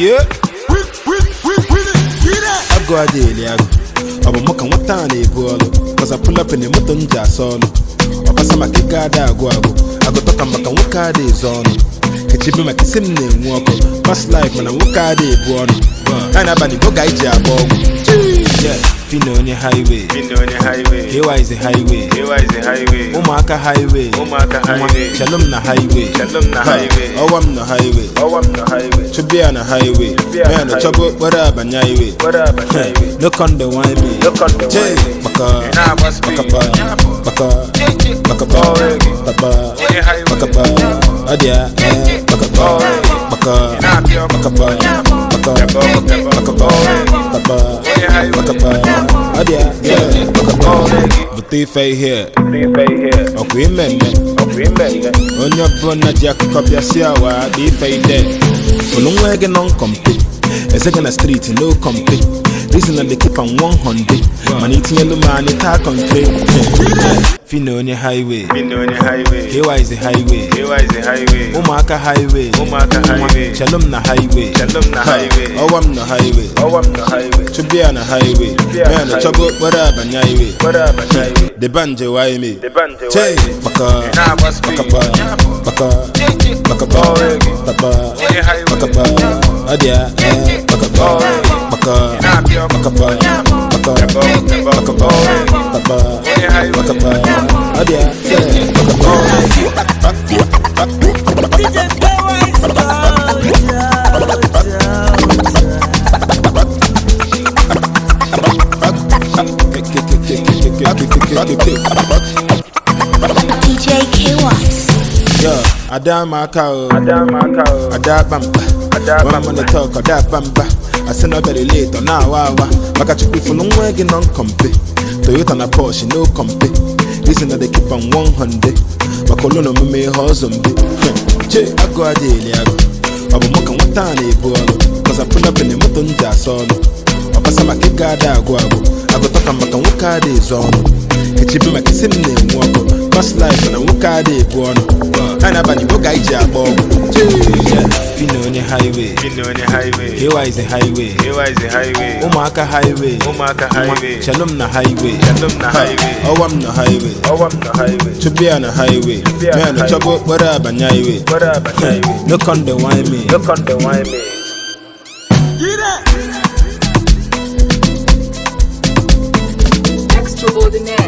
Yeah. I go a daily. I'm a mock and what time they pull. Cause I pull up in the motor and. I pass my kick out. I go. I go. I go talk about what car they on. Kitchen be my kissing name walk. Past life, man. I walk out. They born. And I'm a go guy. Jab. Yeah, fina onye highway Been on the highway. ewa is a highway Ewa is the highway. ụmụaka highway Ụmụaka highway. chelum na highway Shalom na highway. ọwa m na highway I'm the highway. chụbịa na highway Chụbịa na ya na chọba okporo abanye highway What up, a highway? Look on the wine me. Look on the wine me. Baka, be. Baka, Baka, Baka. Baka, highway. Baka, Adia, Baka. Baka. Baka, Baka, Oh. Baka, Yeah, highway. Baka, Adia, eh, Oh, ife ihe, Be pay here. imemme, Oh, remember. onye ọbụla ji akụkọ bịa si awa dị ife ide fụlụ nwa gị nọ nkọmpe eze gị na striti no kọmpe reason na dey keep am 100 mana itinyelu m anyị taa kọnkre fina Finonia Highway. Finonia Highway. KY is the highway. KY is the highway. Umaka Highway. Umaka Highway. Shalom na Highway. Shalom na Highway. Owam na Highway. Owam na Highway. Chubia na Highway. Man, the trouble, what up on Highway? What up on Highway? The banjo why me? The banjo why me? Baka. Baka. Baka. Baka. Baka. Baka. Baka. Adia. Baka. Baka. Baka. Baka. Pure. Bakaba, Baka, Pepper, pepper. Bakaba, reggae. Baka, Yeah, highway. Bakaba, Adia, Bakaba. DJ K-Wise George. DJ K-Wise. Yo, Ada Maka, Adam, Maka. Ada Bamba, Ada One money talk, Ada Bamba. I say no very late on now wawa Maka chukwi for long way non compete. Toyota na Porsche no compete. Reason that they keep on 100 Maka lono mume hozombe Che ago adele ago Obo moka mwata na ebu alo Cause I pull up in the moto nja solo Obasa maka gada ago ago Ago toka maka woka ade zono Kichibi maka sim ne mwako Past life na woka ade ebu ano Anabani woka ije abo Che yeah. Pinonia Highway, Pinonia Highway, Hewa is the highway, Hewa is the highway, Umaka Highway, Umaka Highway, Shalom na Highway, Shalom na Highway, Owam na Highway, Owam na Highway, Chubia na Highway, Man, no trouble, what up, and highway, what up, and highway, look on the wine me, look on the wine me. Get up! Extraordinary.